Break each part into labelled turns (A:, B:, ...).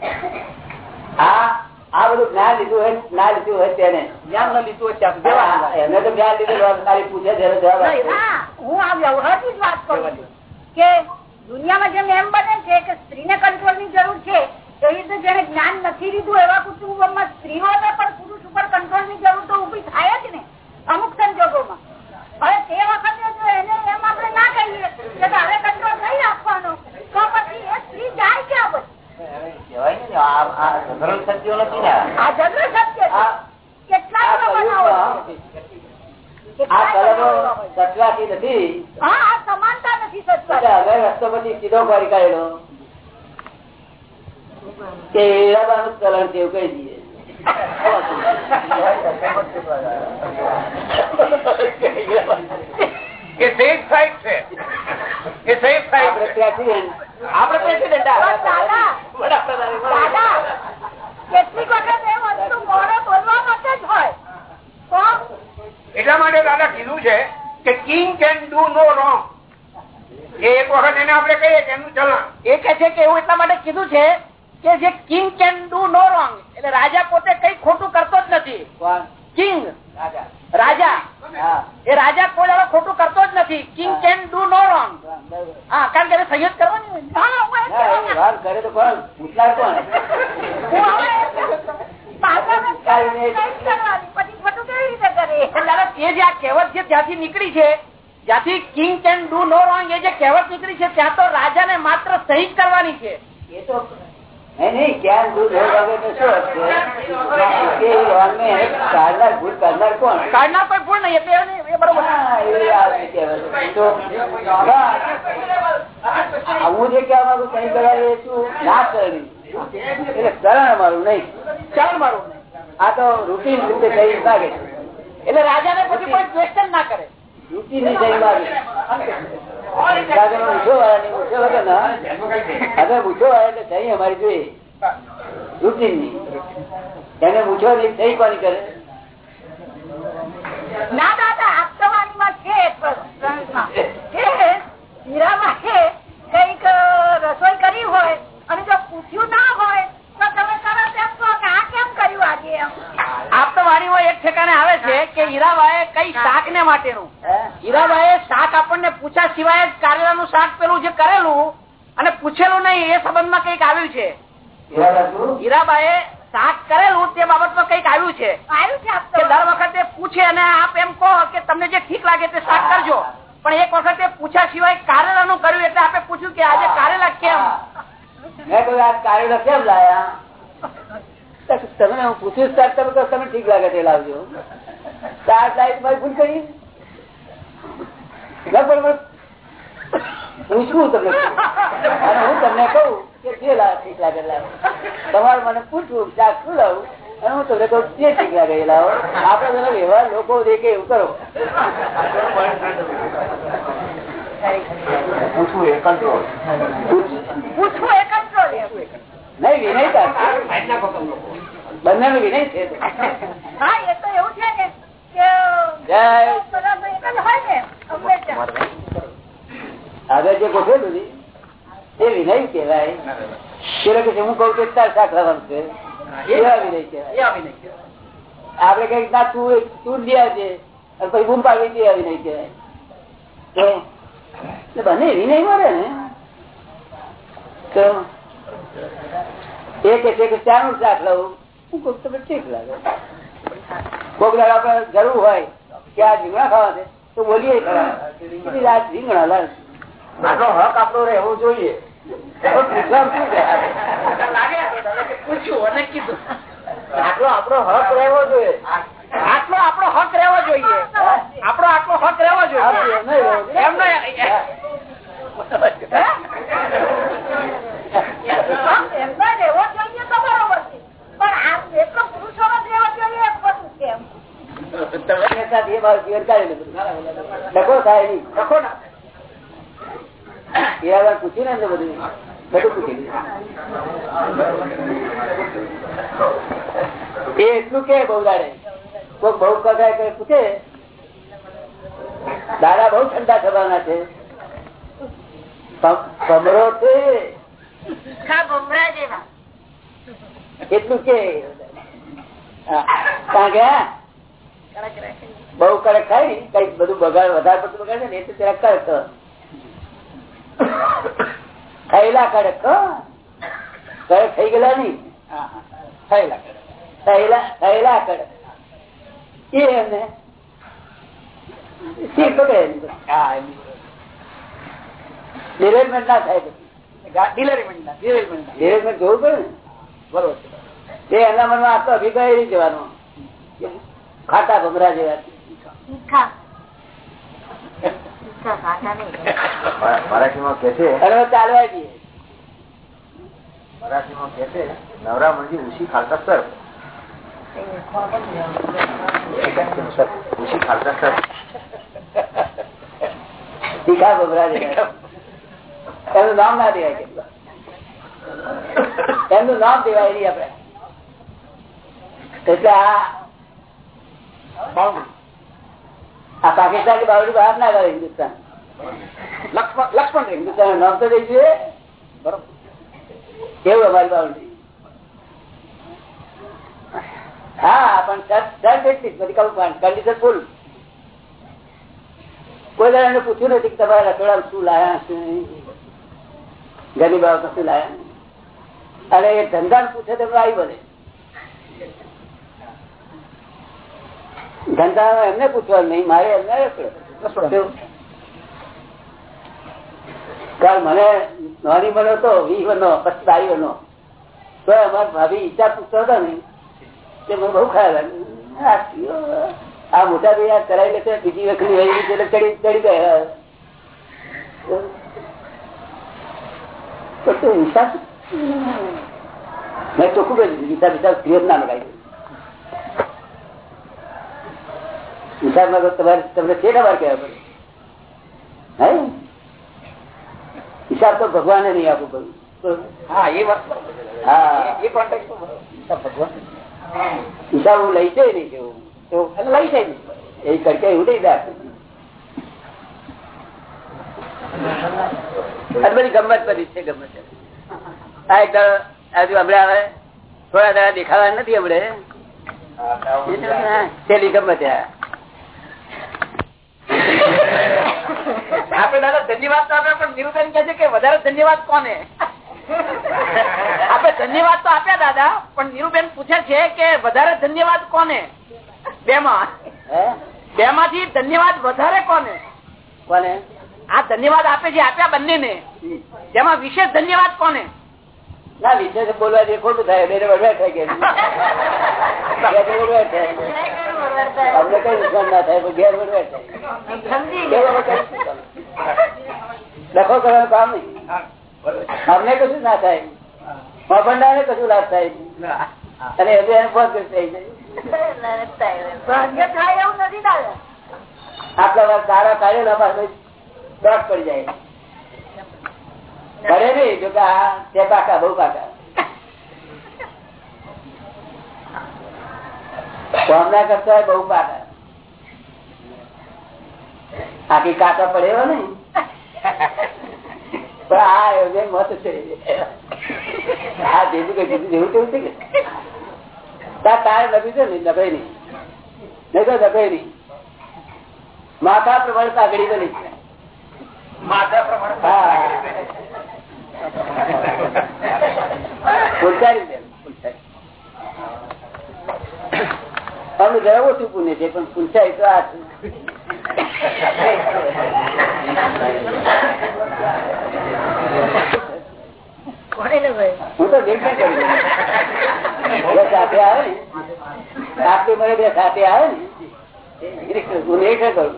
A: આ આ બધું જ્ઞાન લીધું હોય ના લીધું હોય તેને.
B: જ્ઞાન ન લીધું હોય ત્યાં સુધી
A: હા, એને તો જ્ઞાન લીધું હોય, પૂછે ત્યારે જવાબ આપે.
C: હા, હું આ વ્યવહારની જ વાત કરું છું કે દુનિયામાં જેમ એમ બને છે કે સ્ત્રીને કંટ્રોલની જરૂર છે એવી રીતે જેને જ્ઞાન નથી લીધું એવા કુટુંબોમાં સ્ત્રીઓને પણ પુરુષ ઉપર કંટ્રોલની જરૂર તો ઊભી થાય જ ને અમુક સંજોગોમાં. હવે તે વખતે જો એને એમ આપણે ના કહીએ કે તારે કંટ્રોલ નહીં આપવાનો તો પછી એ સ્ત્રી જાય ક્યાં પછી?
A: ચલણ છે એવું કહી દઈએ.
B: એ સેફ સાઈડ છે. એ સેફ સાઈડ
A: આપણે
B: છે
A: president,
B: આપણે પ્રેસિડેન્ટ
C: પણ દાદા દાદા કેટલીક વખત એ વસ્તુ મોડે બોલવા માટે જ હોય.
B: એટલા માટે દાદા કીધું છે કે king can do no wrong એ એક વખત એને આપણે કહીએ કે એનું ચલણ.
D: એ કે છે કે એવું એટલા માટે કીધું છે કે જે king can do no wrong એટલે રાજા પોતે કઈ ખોટું કરતો જ નથી. કિંગ
A: રાજા.
D: રાજા. એ રાજા કોઈ દાડો ખોટું કરતો જ નથી. King can do no wrong હા કારણ કે એને સંયોગ કરવાની ને.
A: ના, કરે તો કોણ? પૂછનાર કોણ?
D: નીકળી છે જ્યાંથી king can do no wrong એ જે કહેવત નીકળી છે ત્યાં તો રાજાને માત્ર સહી કરવાની છે.
A: એ તો નહીં, ક્યાં દૂધ વગર તો શું કોણ?
D: કાઢનાર કોઈ ભૂલ
A: હા, જે કહેવા માંગુ છું, સહી કરવાની ના કરવી. એટલે કરણ અમારું નહીં.
D: ચાલ મારું.
A: આ તો રૂટીન રીતે સહી લાગે.
D: એટલે રાજા ને પછી કોઈ ક્વેશ્ચન ના કરે.
A: રૂટીનની સહી લાગે. સાધનો ઊંચો નહીં, વગર ના. અમે વાળા એટલે સહી અમારી જોઈએ રૂટીનની એને પૂછો સહી કોની કરે?
C: ના દાદા છે પ્રશ્નમાં કે કંઈક રસોઈ કરી હોય અને જો પૂછ્યું ના હોય તો તમે તરત એમ કહો કે આ કેમ કર્યું આજે એમ
D: તો એક ઠેકાને આવે છે કે હીરાબાએ કઈ શાક ને માટેનું? હીરાબાએ શાક આપણને પૂછ્યા સિવાય જ કારેલાનું શાક પેલું જે કરેલું અને પૂછેલું નહીં એ સંબંધમાં કંઈક આવ્યું છે.
A: હીરાબા
D: હીરાબાએ શાક કરેલું તે બાબતમાં કંઈક આવ્યું છે.
C: આવ્યું છે
D: કે દર વખતે પૂછે અને આપ એમ કહો કે તમને જે ઠીક લાગે તે શાક કરજો. પણ એક વખતે પૂછ્યા સિવાય કારેલાનું કર્યું એટલે આપણે પૂછ્યું કે આજે કારેલા કેમ?
A: મેં કહ્યું કારેલા કેમ લાયા? તમે હું પૂછ્યું સ્ટાર્ટ તમે કહો તમે ઠીક લાગે તે લાવજો. સ્ટાર્ટ લાઈટ મારી ભૂલ કરી? મને પૂછવું તમને અને હું તમને કહું કે જે લાવે ઠીક લાગે લાવો. તમારે મને પૂછવું શાક શું લાવું? અને હું તમને કહું જે ઠીક લાગે એ લાવો. આપડે તમે વ્યવહાર લોકો દેખે એવું કરો.
B: પૂછવું એ કંટ્રોલ
C: પૂછવું એ કંટ્રોલ
A: નહીં વિનય બંને નો વિનય છે.
C: તો કે તો
A: આગળ જે ગોઠવેલું એ વિનય કેવાય પેલો લોકો હું કઉ તો તાર શાક રમશે એવા વિનય કહેવાય. આપડે કંઈક ના તું તું લઈ આવજે પછી બૂમ પાડવી તે વિનય કહેવાય. તો એટલે બંને વિનય મળે ને. તો એ કે છે કે ચાનું શાક લાવું. હું કહું તમને ઠીક લાગે. કોક દાડો આપણે જરૂર હોય કે આ રીંગણા ખાવા છે તો બોલીએ ખરા. આ રીંગણા લાવ
B: આટલો હક આપણો રહેવો જોઈએ. આટલો આપણો હક રહેવો જોઈએ.
D: આટલો આપણો હક રહેવો જોઈએ. આપણો આટલો હક રહેવો જોઈએ
A: એમ નહીં રહેવું.
D: એમ નહીં.
C: એમનો રહેવો જોઈએ તો બરોબર છે પણ આ એટલો પુરુષોનો જ રહેવો જોઈએ એ ખોટું છે એમ
A: એની સાથે એ મારું જીવન કાઢી લીધું. ડખો થાય નહીં.
D: લખો ના.
A: એ આગળ પૂછ્યું ને એમને બધું. બધું પૂછી એ એટલું કે બહુ દાડે. કોઈ બહુ કદાચ કઈ પૂછે દાદા બહુ ઠંડા થવાના છે. છે.
C: ભમરા જેવા.
A: એટલું કે. કારણ કે બહુ કડક થાય ને કંઈક બધું બગાડ વધારે પડતું બગાડે ને એટલે ત્યાં કડક થયેલા કડક કડક થઈ ગયેલા નહીં. થયેલા કડક. થયેલા થયેલા કડક. એ એમને પકડે ડિરેલમેન્ટ ના થાય. ડિરેલમેન્ટ જોવું પડે ને? બરોબર એના મનમાં આટલો અભિપ્રાય જવાનો. ખાટા ભમરા જેવા
E: મરાઠીમાં કે છે?
A: અને ચાલવા જઈએ
E: મરાઠીમાં કે છે? નવરા મંજી ઉસી ખાલતા સર. ઉસી ખાલતા સર.
A: તીખા ભમરા એનું નામ ના દેવાય કેટલા એમનું નામ દેવાય નહીં આપડે એટલે આ આ પાકિસ્તાન કે બાવડી બહાર ના કરે હિન્દુસ્તાન. લક્ષ્મણ હિન્દુસ્તાન નામ તો દઈ જોઈએ. બરોબર. કેવું અમારી બાવડી હા, પણ સર બેઠી બધી કહું કન્ડિશન ફૂલ કોઈ એને પૂછ્યું નથી કે તમારા રસોડા શું લાયા શું ગરીબ બાબત શું લાયા અને ધંધા પૂછે તો આવી બને ધંધા એમને પૂછવાનું નહીં મારે એમને કાલ મને નાની મળ્યો તો વી બનો પછી તારી બનો તો અમારા ભાભી ઈચ્છા પૂછતો હતો ને તે મને બહુ ખાયા આ મોટા ભાઈ કરાવી લેશે બીજી વખત ચડી ચડી ગયા. તો તું હિસાબ મેં ચોખ્ખું જ હિસાબ હિસાબ ક્રિયત ના લગાવી. હિસાબમાં તમારે તમને છે ખબર કહેવા પડે? હે? હિસાબ તો ભગવાને નહીં આપવું પડ્યું
B: હા એ વાત
A: હા.
B: એ કોન્ટેક્ટ ભગવાન?
A: હિસાબ હું લઈ જાય નહીં કેવું? તો લઈ જાય એ કરકે એવું નહીં દાખ બધી ગમત બધી છે ગમત આ એક હજુ હમણાં હવે થોડા દાડા દેખાવા નથી હમણે. પેલી ગમત
D: આપડે દાદા ધન્યવાદ તો આપ્યા પણ નિરુબેન કે છે કે વધારે ધન્યવાદ કોને? આપડે ધન્યવાદ તો આપ્યા દાદા પણ નીરુબેન પૂછે છે કે વધારે ધન્યવાદ કોને? બે માં
A: હે?
D: બે માંથી ધન્યવાદ વધારે કોને?
A: કોને?
D: આ ધન્યવાદ આપે છે આપ્યા બંને ને જેમાં વિશેષ ધન્યવાદ કોને?
A: ના વિશેષ બોલવા જે ખોટું થાય બેને વડવા થાય કે થાય અમને કઈ નુકસાન ના થાય ઘેર વડવા થાય કેવું હવે કઈ શું કામ? ડખો કરવાનું કામ નહીં. અમને કશું ના થાય. મફંડા ને કશું લાભ થાય અને હવે એને બહુ થઈ જાય વાર સારા કાર્ય ના પાસે પડી જાય. કરે નઈ જો કે પાકા બહુ પાકા કોમના કરતા બહુ પાકા આખી કાકા પડે એવો ને પણ આ યોજન કે જેવું જેવું તેવું છે કે? તાર લખ્યું છે ને દબાઈ નહીં તો દબાઈ નહીં માથા પ્રમાણે પાઘડી બની છે.
B: માથા પ્રમાણે
A: હા પુણ્ય છે પણ પૂછાય તો આ હું તો સાથે આવે ને આટલી મને બે સાથે આવે ને હું નિર્ણય કરું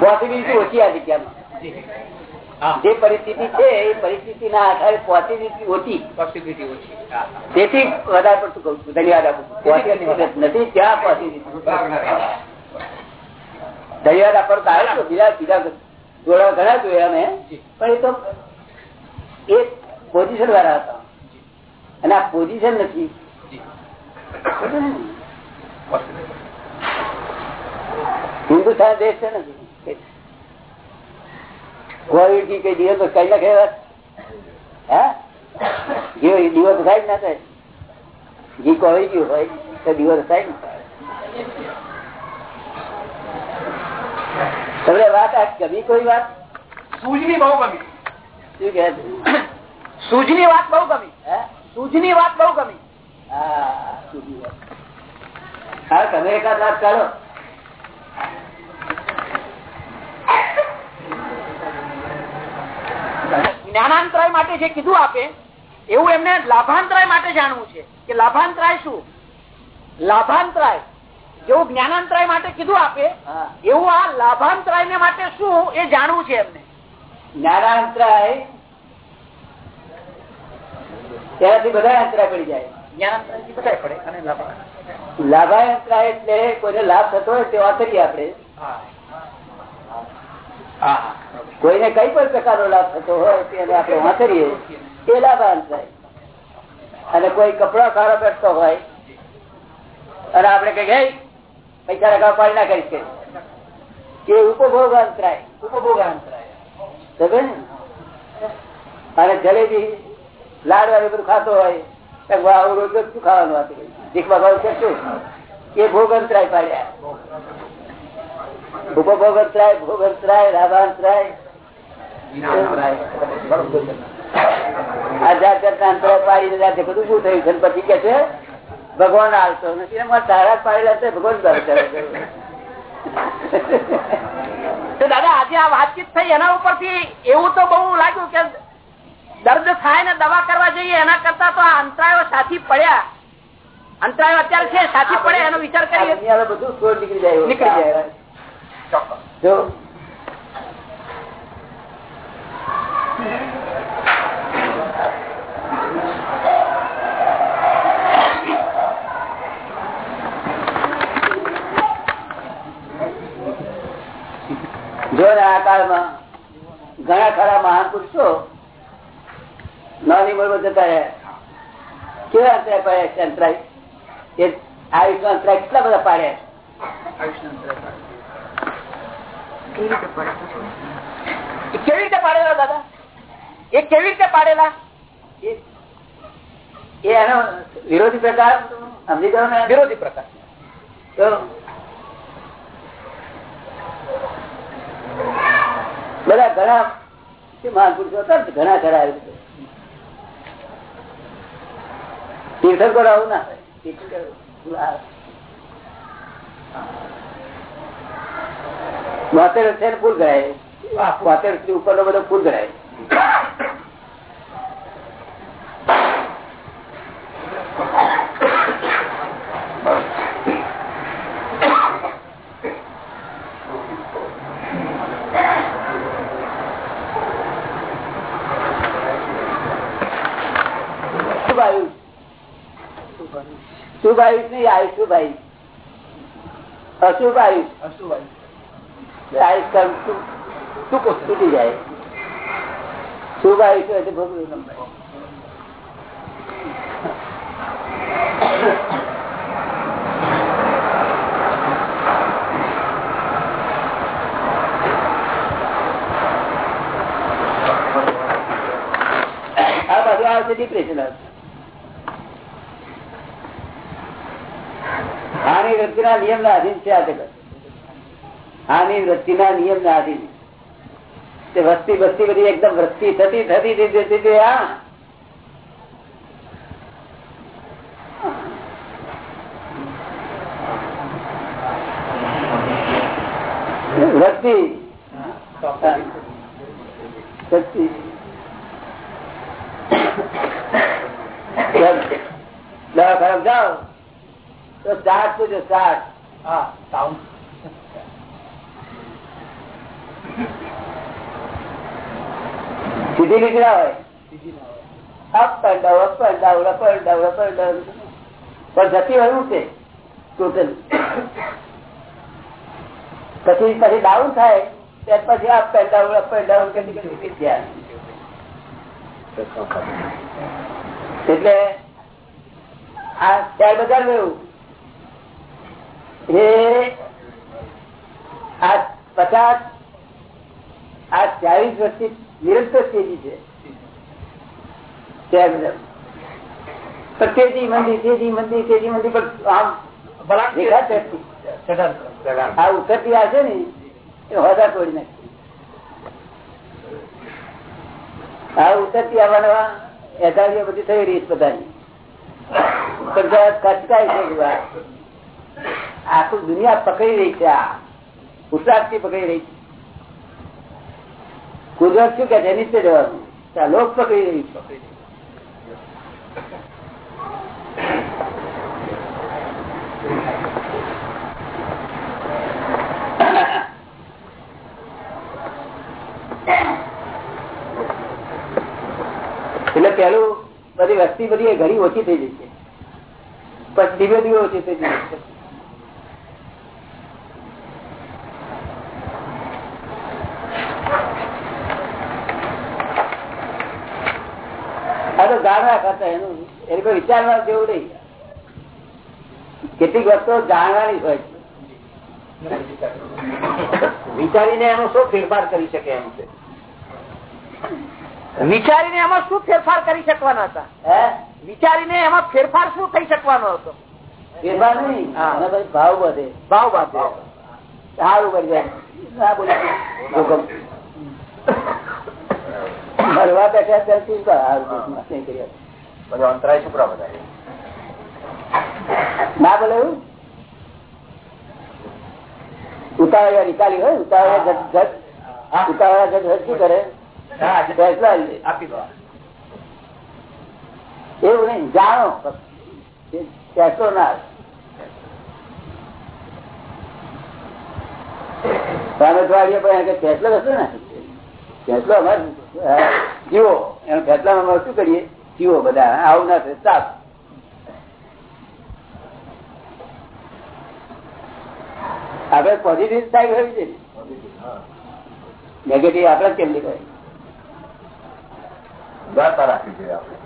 A: પોસિબિલિટી ઓછી આ જગ્યામાં જે પરિસ્થિતિ છે એ પરિસ્થિતિ ના આધારે પોસિબિલિટી ઓછી.
B: પોસિબિલિટી ઓછી.
A: તેથી વધારે પડતું કઉ છું ધન્યવાદ આપું પોસિબિલિટી નથી. ત્યાં પોસિબિલિટી? ધન્યવાદ આપવાનું કારણ શું? બીજા બીજા જોડા ઘણા જોયા મેં પણ એ તો એ પોઝિશન વાળા હતા. અને આ પોઝિશન નથી. હિન્દુસ્તાન દેશ છે નથી કોવિડ કઈ દિવસ કઈ નાખે હે? દિવસ થાય જ ના થાય ઘી કોવી ગયું હોય તો દિવસ થાય ને તમને વાત આ ગમી કોઈ વાત?
D: સૂજની બહુ ગમી.
A: શું કે
D: સૂજની વાત બહુ ગમી.
A: હે?
D: સૂજની વાત બહુ ગમી.
A: હા સૂજની વાત. હા તમે એકાદ વાત કરો.
D: જ્ઞાનાંતરાય માટે જે કીધું આપે એવું એમને લાભાંતરાય માટે જાણવું છે. કે લાભાંતરાય શું? લાભાંતરાય જેવું જ્ઞાનાંતરાય માટે કીધું આપે એવું આ લાભાંતરાય ને માટે શું એ જાણવું છે એમને.
A: જ્ઞાનાંતરાય તેનાથી બધા અંતરાય પડી જાય.
D: જ્ઞાનાંતરાય પડે અને લાભાંતરાય
A: લાભાંતરાય એટલે કોઈને લાભ થતો હોય તે વાપરીએ આપણે. કોઈને કઈ પણ પ્રકારનો લાભ થતો હોય તેને આપણે વાંચરીએ એ લાભાંતરાય અને કોઈ કપડા સારો પહેરતો હોય અને આપણે કઈ ગઈ પૈસા લગાવ પાડી ના કરી કે એ ઉપભોગ અંતરાય ઉપભોગ અંતરાય ને? અને જલેબી લાડ વાળી બધું ખાતો હોય આવું રોજ શું ખાવાનું હતું દીખવા ભાવ છે શું એ ભોગ અંતરાય પાડ્યા. ઉપભોગ અંતરાય ભોગ અંતરાય લાભાંતરાય. આ કરતા અંતર પાડી દીધા છે બધું શું થયું છે પછી કે છે ભગવાન આવતો નથી. તારા પાડેલા છે ભગવાન
D: તો દાદા આજે આ વાતચીત થઈ એના ઉપરથી એવું તો બહુ લાગ્યું કે દર્દ થાય ને દવા કરવા જઈએ એના કરતા તો આ અંતરાયો સાથી પડ્યા. અંતરાયો અત્યારે છે સાથી પડે એનો વિચાર કરીએ.
A: બધું નીકળી જાય
D: નીકળી જાય.
A: જો જો ને આ કાળમાં ઘણા ખરા મહાન પુરુષો નાની ઉંમરમાં જતા રહ્યા કેવા અંતરાય પડ્યા છે અંતરાય? એ આયુષ અંતરાય કેટલા બધા પાડ્યા
D: કેવી રીતે પાડેલા દાદા? એ કેવી રીતે પાડેલા?
A: એનો વિરોધી પ્રકાર સમજી ગયો ને?
D: વિરોધી પ્રકાર.
A: તો બધા ઘણા મહાન પુરુષો હતા ઘણા ઘણા ખરા આવી રીતે. તીર્થંકરો આવું ના હોય. બોતેર અત્યારે ફૂલ ગણાય. બોતેરથી ઉપરનો બધો ફૂલ ગણાય. શુભ આયુષ નહીં આયુષ અશુભ આયુષ અશુભ આયુષ આયુષ ટૂંકો તૂટી જાય. શુભ આયુષ તો ભોગવી લંબાય. આ બધું આવશે ડિપ્રેશન આવશે આની વૃત્તિના નિયમ ના આધીન છે આ જગત આની વૃત્તિના નિયમ ના આધીન તે વસ્તી વસ્તી બધી એકદમ વૃત્તિ થતી થતી આ વૃત્તિ જાઓ તો સાઠ પૂછો સાઠ સીધી નીકળ્યા હોય? Up and down up and down up and down up and down પણ જતી હોય છે? ટોટલ. પછી પછી ડાઉન થાય ત્યાર પછી up and down up and down એટલે આ શેર બજાર એવું એ આ પચાસ આ ચાલીસ વર્ષથી નિરંતર તેજી છે ત્યાં બધા. પણ તેજી મંદી તેજી મંદી તેજી મંદી પણ આમ રેખા ચડતી. આ ઉતરતી આ છે ને એ હોદા તોડી નાખી આ ઉતરતી આવવાના એધારીઓ બધી થઈ રહી છે બધાની પણ જરા કચકાય છે બધું આ. આખું દુનિયા પકડી રહી છે આ. થી પકડી રહી છે. કુદરત શું કે છે? નીચે જવાનું. લોક પકડી રહી છે. એટલે પેલું બધી વસ્તી બધી ઘણી ઓછી થઈ જશે પછી ધીમે ધીમે ઓછી થઈ જશે આ તો જાણવા કરતા એનું એને કોઈ વિચારવા જેવું નહીં. કેટલીક વસ્તુ જાણવાની હોય છે.
E: વિચારીને એનો શું ફેરફાર કરી શકે એમ છે?
D: વિચારીને એમાં શું ફેરફાર કરી શકવાના હતા?
A: હે?
D: વિચારીને એમાં ફેરફાર શું થઈ શકવાનો હતો?
A: ફેરફાર નહીં. ભાવ વધે.
D: ભાવ વધે.
A: સારું કરી જાય. મરવા બેઠા ત્યારથી શું
E: અંતરાય શુક્ર બધા?
A: ના બોલે એવું? ઉતાવળિયા નિકાલી હોય ઉતાવળિયા જજ જજ ઉતાવળિયા જજ શું કરે? ફેસલા
E: આપી દો.
A: એવું નહીં જાણો. ફેસલો ના સામે તો આવીએ પણ ફેસલો થશે ને ફેસલો અમારે જીવો. એનો ફેસલા અમારે શું કરીએ? જીવો બધા. આવું ના થાય. સાફ. આપડે પોઝિટિવ સાઈડ હોવી છે નેગેટિવ આપડે કેમ નીકળે
E: ઉદારતા રાખવી જોઈએ આપણે.